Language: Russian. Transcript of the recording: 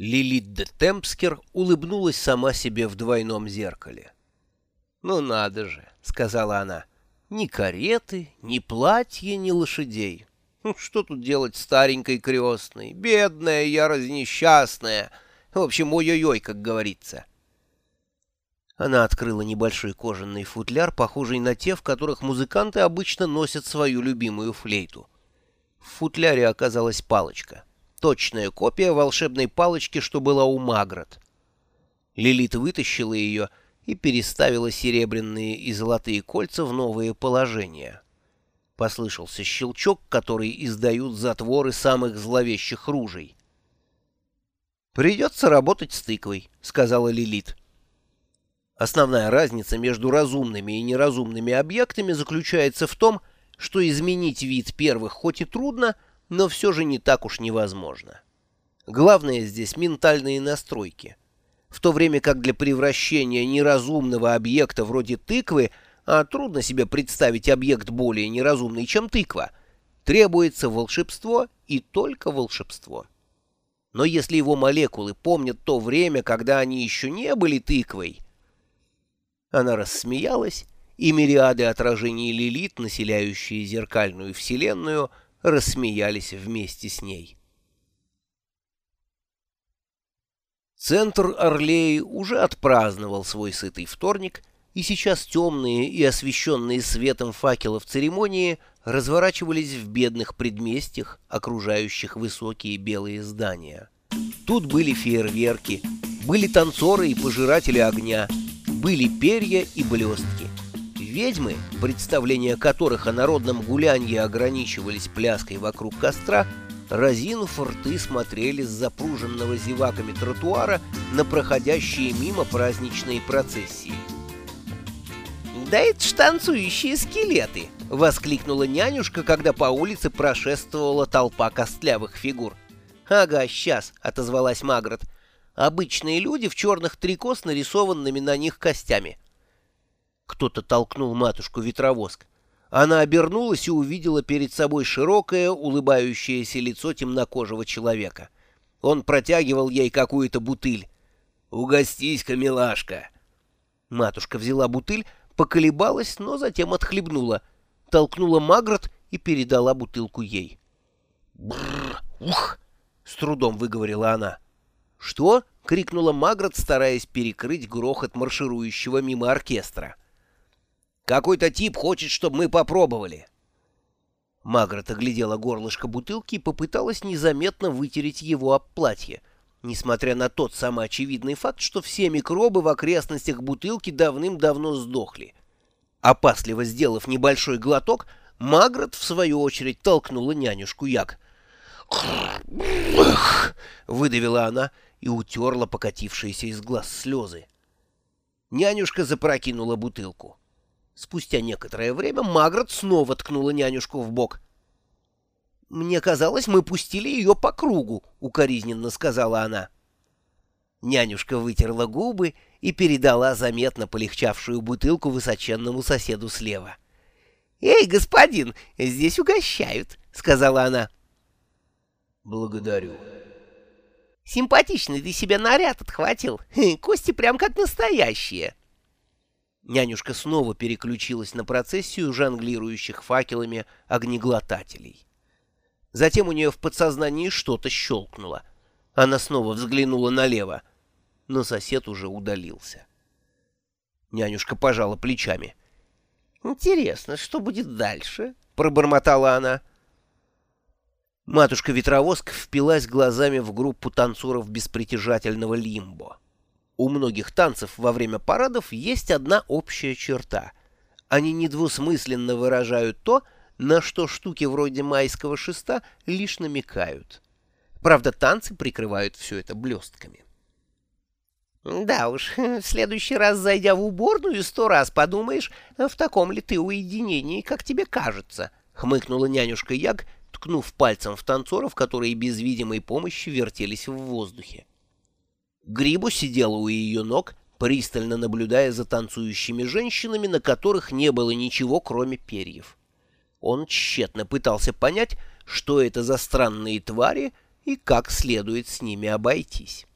Лилит де Темпскер улыбнулась сама себе в двойном зеркале. «Ну надо же», — сказала она, — «ни кареты, ни платья, ни лошадей. Ну, что тут делать старенькой крестной? Бедная я разнесчастная. В общем, ой-ой-ой, как говорится». Она открыла небольшой кожаный футляр, похожий на те, в которых музыканты обычно носят свою любимую флейту. В футляре оказалась палочка — точная копия волшебной палочки, что была у Магрот. Лилит вытащила ее и переставила серебряные и золотые кольца в новые положения. Послышался щелчок, который издают затворы самых зловещих ружей. «Придется работать с тыквой», — сказала Лилит. Основная разница между разумными и неразумными объектами заключается в том, что изменить вид первых хоть и трудно, — но все же не так уж невозможно. Главное здесь ментальные настройки. В то время как для превращения неразумного объекта вроде тыквы, а трудно себе представить объект более неразумный, чем тыква, требуется волшебство и только волшебство. Но если его молекулы помнят то время, когда они еще не были тыквой... Она рассмеялась, и мириады отражений Лилит, населяющие зеркальную вселенную, рассмеялись вместе с ней. Центр Орлеи уже отпраздновал свой сытый вторник, и сейчас темные и освещенные светом факелов церемонии разворачивались в бедных предместьях, окружающих высокие белые здания. Тут были фейерверки, были танцоры и пожиратели огня, были перья и блестки ведьмы, представления которых о народном гулянье ограничивались пляской вокруг костра, разинув рты смотрели с запруженного зеваками тротуара на проходящие мимо праздничные процессии. «Да это ж танцующие скелеты!» — воскликнула нянюшка, когда по улице прошествовала толпа костлявых фигур. «Ага, сейчас!» — отозвалась Магрот. «Обычные люди в черных трико с нарисованными на них костями». Кто-то толкнул матушку-ветровоск. Она обернулась и увидела перед собой широкое, улыбающееся лицо темнокожего человека. Он протягивал ей какую-то бутыль. «Угостись-ка, милашка!» Матушка взяла бутыль, поколебалась, но затем отхлебнула. Толкнула Магрот и передала бутылку ей. «Бррр! Ух!» — с трудом выговорила она. «Что?» — крикнула Магрот, стараясь перекрыть грохот марширующего мимо оркестра. Какой-то тип хочет, чтобы мы попробовали. Магрот оглядела горлышко бутылки и попыталась незаметно вытереть его об платье, несмотря на тот самый очевидный факт, что все микробы в окрестностях бутылки давным-давно сдохли. Опасливо сделав небольшой глоток, Магрот, в свою очередь, толкнула нянюшку Як. выдавила она и утерла покатившиеся из глаз слезы. Нянюшка запрокинула бутылку. Спустя некоторое время Магрот снова ткнула нянюшку в бок. «Мне казалось, мы пустили ее по кругу», — укоризненно сказала она. Нянюшка вытерла губы и передала заметно полегчавшую бутылку высоченному соседу слева. «Эй, господин, здесь угощают», — сказала она. «Благодарю». «Симпатичный ты себе наряд отхватил. Кости прям как настоящие». Нянюшка снова переключилась на процессию жонглирующих факелами огнеглотателей. Затем у нее в подсознании что-то щелкнуло. Она снова взглянула налево, но сосед уже удалился. Нянюшка пожала плечами. «Интересно, что будет дальше?» — пробормотала она. Матушка-ветровозка впилась глазами в группу танцоров беспритяжательного лимбо. У многих танцев во время парадов есть одна общая черта. Они недвусмысленно выражают то, на что штуки вроде майского шеста лишь намекают. Правда, танцы прикрывают все это блестками. «Да уж, в следующий раз, зайдя в уборную, сто раз подумаешь, в таком ли ты уединении, как тебе кажется», — хмыкнула нянюшка Яг, ткнув пальцем в танцоров, которые без видимой помощи вертелись в воздухе. Грибу сидела у ее ног, пристально наблюдая за танцующими женщинами, на которых не было ничего, кроме перьев. Он тщетно пытался понять, что это за странные твари и как следует с ними обойтись.